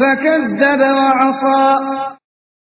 فكذب وعصى.